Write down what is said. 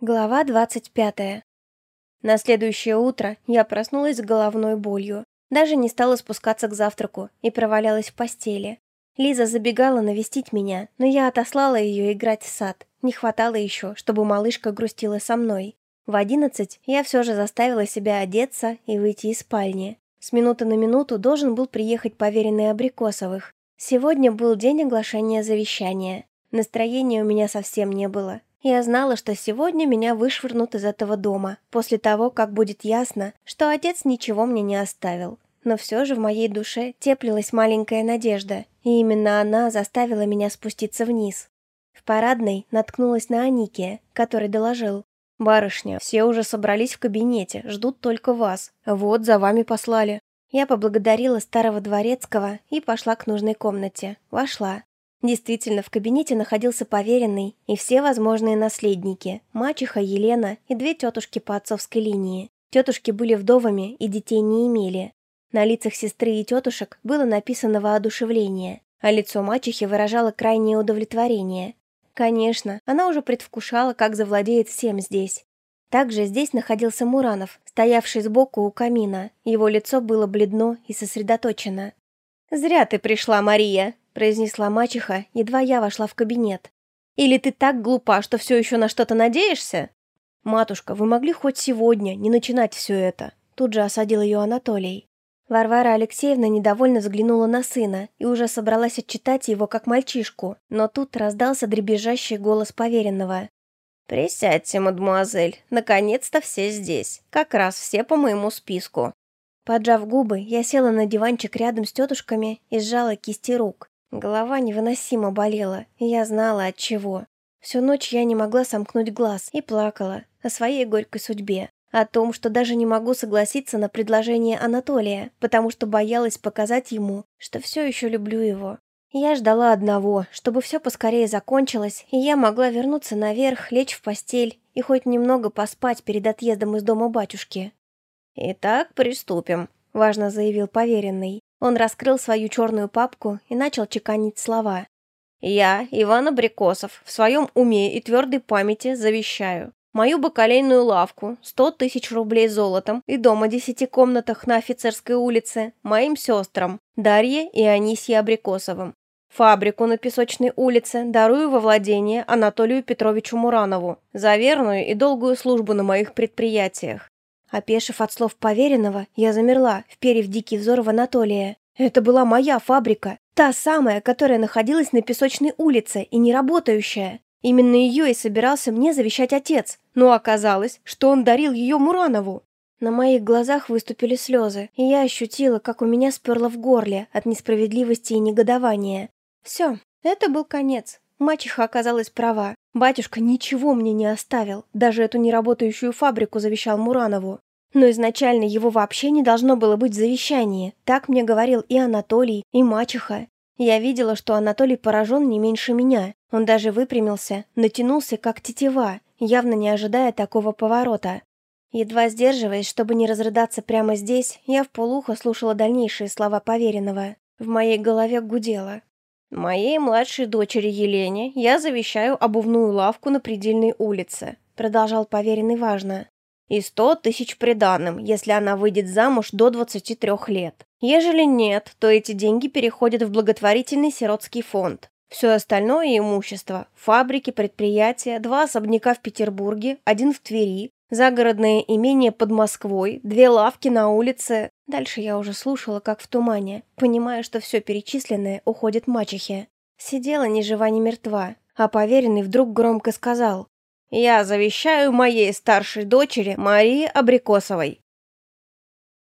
Глава 25. На следующее утро я проснулась с головной болью. Даже не стала спускаться к завтраку и провалялась в постели. Лиза забегала навестить меня, но я отослала ее играть в сад. Не хватало еще, чтобы малышка грустила со мной. В одиннадцать я все же заставила себя одеться и выйти из спальни. С минуты на минуту должен был приехать поверенный Абрикосовых. Сегодня был день оглашения завещания. Настроения у меня совсем не было. Я знала, что сегодня меня вышвырнут из этого дома, после того, как будет ясно, что отец ничего мне не оставил. Но все же в моей душе теплилась маленькая надежда, и именно она заставила меня спуститься вниз. В парадной наткнулась на Анике, который доложил. «Барышня, все уже собрались в кабинете, ждут только вас. Вот, за вами послали». Я поблагодарила старого дворецкого и пошла к нужной комнате. Вошла. Действительно, в кабинете находился поверенный и все возможные наследники, мачеха Елена и две тетушки по отцовской линии. Тетушки были вдовами и детей не имели. На лицах сестры и тетушек было написано воодушевление, а лицо мачехи выражало крайнее удовлетворение. Конечно, она уже предвкушала, как завладеет всем здесь. Также здесь находился Муранов, стоявший сбоку у камина. Его лицо было бледно и сосредоточено. «Зря ты пришла, Мария!» Произнесла мачеха, едва я вошла в кабинет. «Или ты так глупа, что все еще на что-то надеешься?» «Матушка, вы могли хоть сегодня не начинать все это?» Тут же осадил ее Анатолий. Варвара Алексеевна недовольно взглянула на сына и уже собралась отчитать его как мальчишку, но тут раздался дребезжащий голос поверенного. «Присядьте, мадемуазель, наконец-то все здесь, как раз все по моему списку». Поджав губы, я села на диванчик рядом с тетушками и сжала кисти рук. Голова невыносимо болела, и я знала от чего. Всю ночь я не могла сомкнуть глаз и плакала о своей горькой судьбе, о том, что даже не могу согласиться на предложение Анатолия, потому что боялась показать ему, что все еще люблю его. Я ждала одного, чтобы все поскорее закончилось, и я могла вернуться наверх, лечь в постель и хоть немного поспать перед отъездом из дома батюшки. «Итак, приступим», — важно заявил поверенный. Он раскрыл свою черную папку и начал чеканить слова. «Я, Иван Абрикосов, в своем уме и твердой памяти завещаю мою бакалейную лавку, сто тысяч рублей золотом и дом о десяти комнатах на Офицерской улице моим сестрам Дарье и Анисье Абрикосовым. Фабрику на Песочной улице дарую во владение Анатолию Петровичу Муранову за верную и долгую службу на моих предприятиях. Опешив от слов поверенного, я замерла, вперев дикий взор в Анатолия. Это была моя фабрика, та самая, которая находилась на Песочной улице и не работающая. Именно ее и собирался мне завещать отец, но оказалось, что он дарил ее Муранову. На моих глазах выступили слезы, и я ощутила, как у меня сперло в горле от несправедливости и негодования. Все, это был конец. Мачеха оказалась права. Батюшка ничего мне не оставил, даже эту неработающую фабрику завещал Муранову. Но изначально его вообще не должно было быть в завещании. Так мне говорил и Анатолий, и мачеха. Я видела, что Анатолий поражен не меньше меня. Он даже выпрямился, натянулся как тетива, явно не ожидая такого поворота. Едва сдерживаясь, чтобы не разрыдаться прямо здесь, я в полухо слушала дальнейшие слова поверенного. В моей голове гудело. «Моей младшей дочери Елене я завещаю обувную лавку на предельной улице», продолжал поверенный важно. «И сто тысяч приданым, если она выйдет замуж до 23 лет. Ежели нет, то эти деньги переходят в благотворительный сиротский фонд. Все остальное имущество – фабрики, предприятия, два особняка в Петербурге, один в Твери, загородное имение под Москвой, две лавки на улице. Дальше я уже слушала, как в тумане, понимая, что все перечисленное уходит мачехе. Сидела ни жива, ни мертва, а поверенный вдруг громко сказал «Я завещаю моей старшей дочери Марии Абрикосовой».